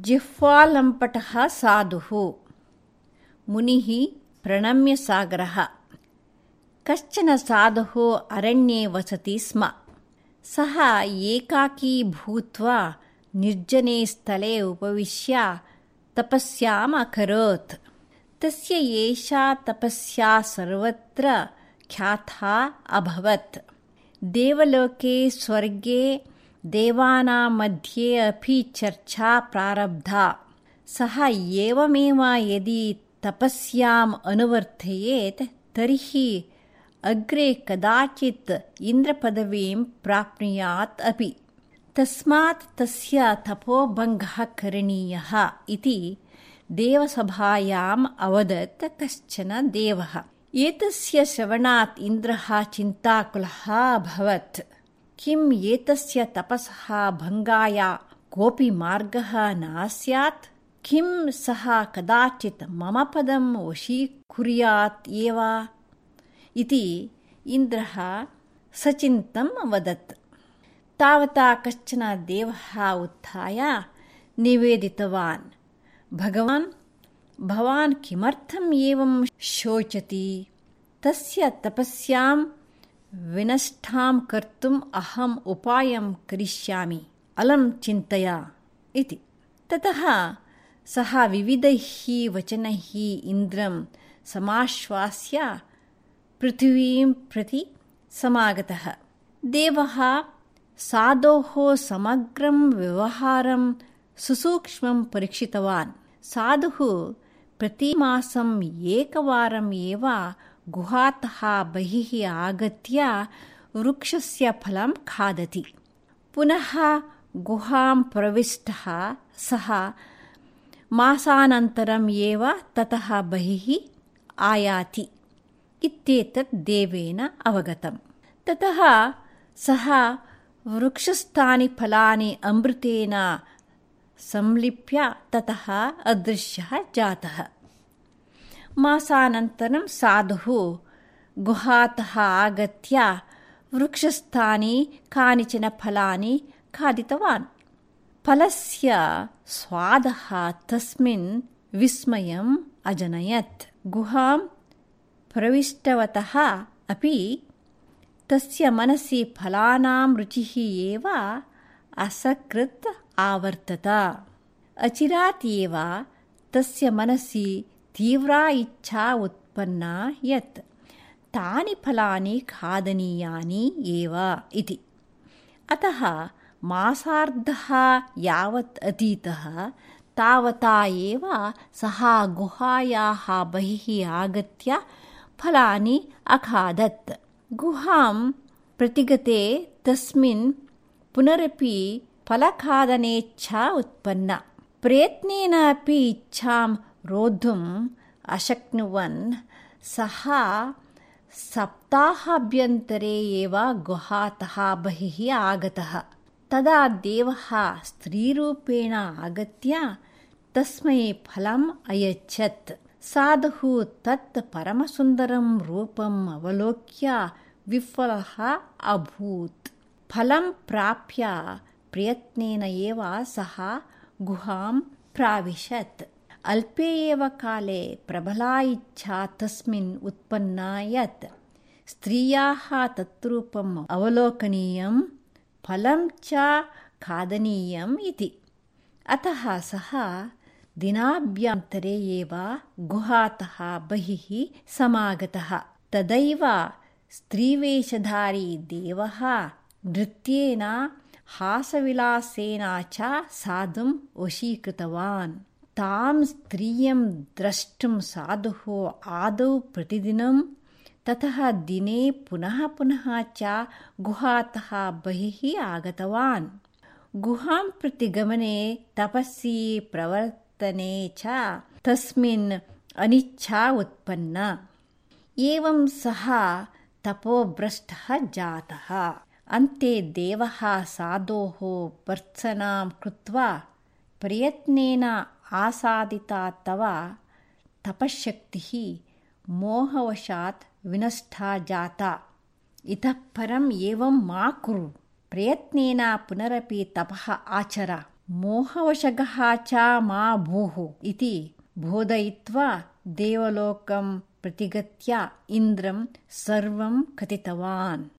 जिह्वालम्पटः साधुः मुनिः प्रणम्यसागरः कश्चन साधुः अरण्ये वसति स्म सः एकाकी भूत्वा निर्जने स्थले उपविश्य तपस्याम् अकरोत् तस्य एषा तपस्या सर्वत्र ख्याता अभवत् देवलोके स्वर्गे देवानां मध्ये अपि चर्चा प्रारब्धा। सः एवमेव यदि तपस्याम् अनुवर्तयेत् तर्हि अग्रे कदाचित् इन्द्रपदवीं प्राप्नुयात् अपि। तस्मात् तस्य तपोभङ्गः करणीयः इति देवसभायाम् अवदत् कश्चन देवः। एतस्य श्रवणात् इन्द्रः चिन्ताकुलः अभवत् किम् एतस्य तपसः भङ्गाय? कोऽपि मार्गः न स्यात् किं सः कदाचित् मम पदं वशीकुर्यात् एव? इति इन्द्रः सचिन्तम् अवदत् तावता कश्चन देवः उत्थाय निवेदितवान्। भगवान् भवान् किमर्थम् एवं शोचति? तस्य तपस्यां विनष्टां कर्तुम् अहम् उपायं करिष्यामि। अलं चिन्तय इति। ततः सः विविधैः वचनैः इन्द्रं समाश्वास्य पृथिवीं प्रति समागतः। देवः साधोः समग्रं व्यवहारं सुसूक्ष्मं परीक्षितवान्। साधुः प्रतिमासम् एकवारम् एव गुहातः बहिः आगत्य वृक्षस्य फलं खादति। पुनः गुहां प्रविष्टः सः मासानन्तरम् एव ततः बहिः आयाति इत्येतत् देवेन अवगतम्। ततः सः वृक्षस्थानि फलानि अमृतेन संलिप्य ततः अदृश्यः जातः मासानन्तरं साधुः। गुहातः आगत्य वृक्षस्थानि कानिचन फलानि खादितवान्। फलस्य स्वादः तस्मिन् विस्मयम् अजनयत्। गुहां प्रविष्टवतः अपि तस्य मनसि फलानां रुचिः एव असकृत् आवर्तत। अचिरात् एव तस्य मनसि तीव्रा इच्छा उत्पन्ना यत् तानि फलानि खादनीयानि एव इति अतः मासार्धः यावत् अतीतः तावता एव सः गुहायाः बहिः आगत्य फलानि अखादत् गुहां प्रतिगते तस्मिन् पुनरपि फलखादनेच्छा उत्पन्ना प्रयत्नेन अपि इच्छां रोद्धुम् अशक्नुवन् सः सप्ताहाभ्यन्तरे एव गुहातः बहिः आगतः तदा देवः स्त्रीरूपेण आगत्य तस्मै फलम् अयच्छत् साधुः तत् परमसुन्दरं रूपम् अवलोक्य विफलः अभूत् फलं प्राप्य प्रयत्नेन एव सः गुहां प्राविशत् अल्पे एव काले प्रबला इच्छा तस्मिन् उत्पन्ना यत् स्त्रियाः तत्रूपम् अवलोकनीयं फलं च खादनीयम् इति। अतः सः दिनाभ्यन्तरे एव गुहातः बहिः समागतः। तदैव स्त्रीवेषधारी देवः नृत्येन हासविलासेन च साधुं वशीकृतवान् तां स्त्रियं द्रष्टुं साधुः आदौ प्रतिदिनं ततः दिने पुनः पुनः च गुहातः बहिः आगतवान् गुहां प्रति गमने तपसि प्रवर्तने च तस्मिन् अनिच्छा उत्पन्ना एवं सः तपोभ्रष्टः जातः अन्ते देवः साधोः भर्त्सनां कृत्वा प्रयत्नेन ఆసాదితా తవ తపశక్తి మోహవశాత్ వినష్టా జాత. ఇతః పరం ఏవం మా కురు. ప్రయత్నేన పునరపి తప ఆచర. మోహవశగః చ మా భూః ఇది బోధయిత్వా దేవలోకం ప్రతిగత్య ఇంద్రం సర్వం కథితవాన్.